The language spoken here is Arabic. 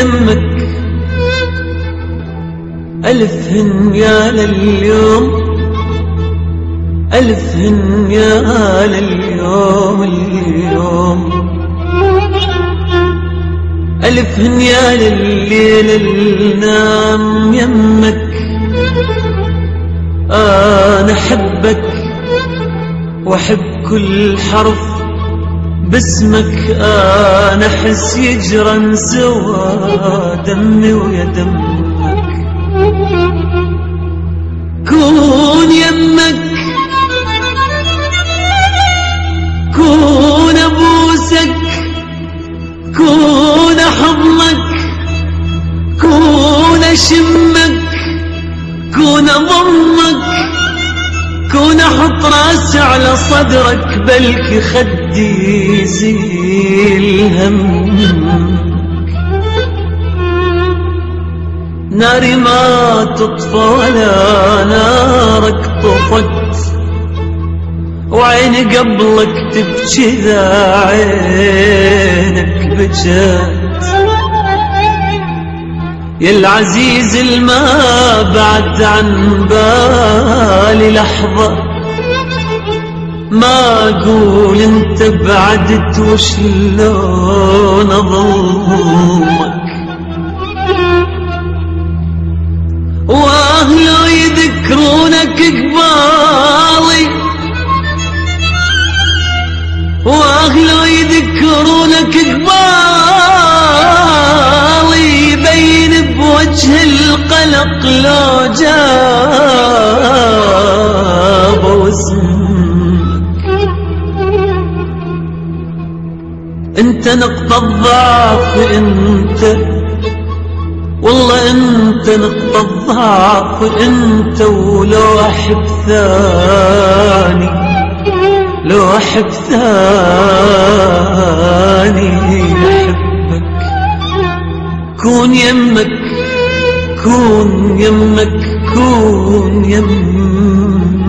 يمك. ألف هنيا لليوم ألف هن يا لليوم اليوم. ألف هن يا لليل النام يمك. أنا أحبك وأحب كل حرف. باسمك أنا أحس يجرى سوى دمي ويا دمك كون يمك كون أبوسك كون حضنك كون أشمك كون أضمك كون أحط رأسي على صدرك بلكي خدي يزيل همك ناري ما تطفى ولا نارك طفت وعيني قبلك تبكي ذا عينك بجت. يا العزيز الما بعد عن بالي لحظة. ما أقول أنت بعدت وشلون أظلمك وأهله يذكرونك قبالي واهله يذكرونك قبالي القلق لو جاب واسمك انت نقطة الضعف انت. والله انت نقطة الضعف انت ولو احب ثاني. لو أحب ثاني أحبك كون يمك كون يمك كون يمك